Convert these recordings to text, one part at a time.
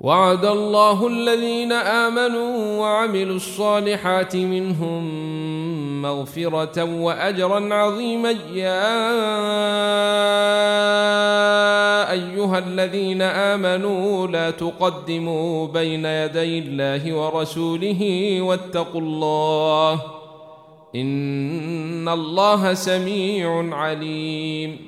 وعد الله الذين آمنوا وعملوا الصالحات منهم مغفرة وأجرا عظيما. يا أيها الذين آمنوا لا تقدموا بين يدي الله ورسوله واتقوا الله إن الله سميع عليم.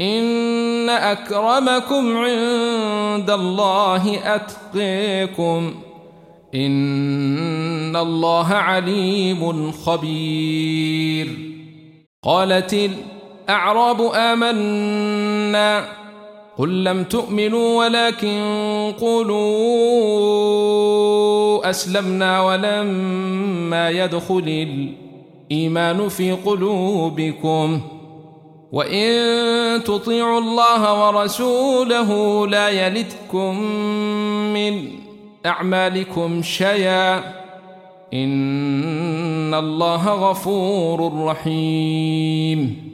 إن أكرمكم عند الله أتقيكم إن الله عليم خبير قالت الأعراب آمنا قل لم تؤمنوا ولكن قولوا أسلمنا ولما يدخل الإيمان في قلوبكم وإن تطيعوا الله ورسوله لا يلدكم من أعمالكم شيئا إن الله غفور رحيم.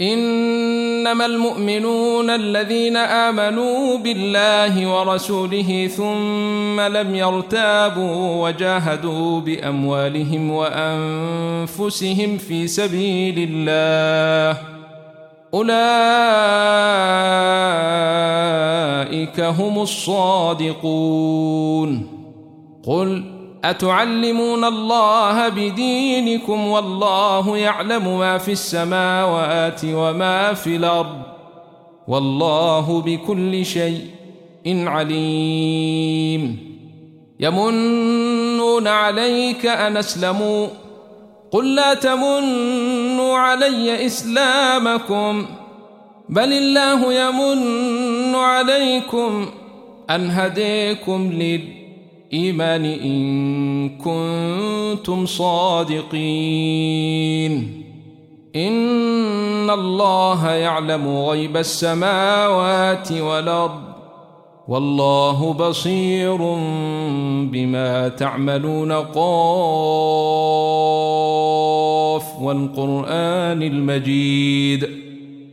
إنما المؤمنون الذين آمنوا بالله ورسوله ثم لم يرتابوا وجاهدوا بأموالهم وأنفسهم في سبيل الله أولئك هم الصادقون. قل أتعلمون الله بدينكم والله يعلم ما في السماوات وما في الأرض والله بكل شيء عليم. يمنون عليك أن أسلموا قل لا تمنوا علي إسلامكم بل الله يمن عليكم أن هديكم للإيمان إن كنتم صادقين. إن الله يعلم غيب السماوات والأرض والله بصير بما تعملون قاف والقرآن المجيد.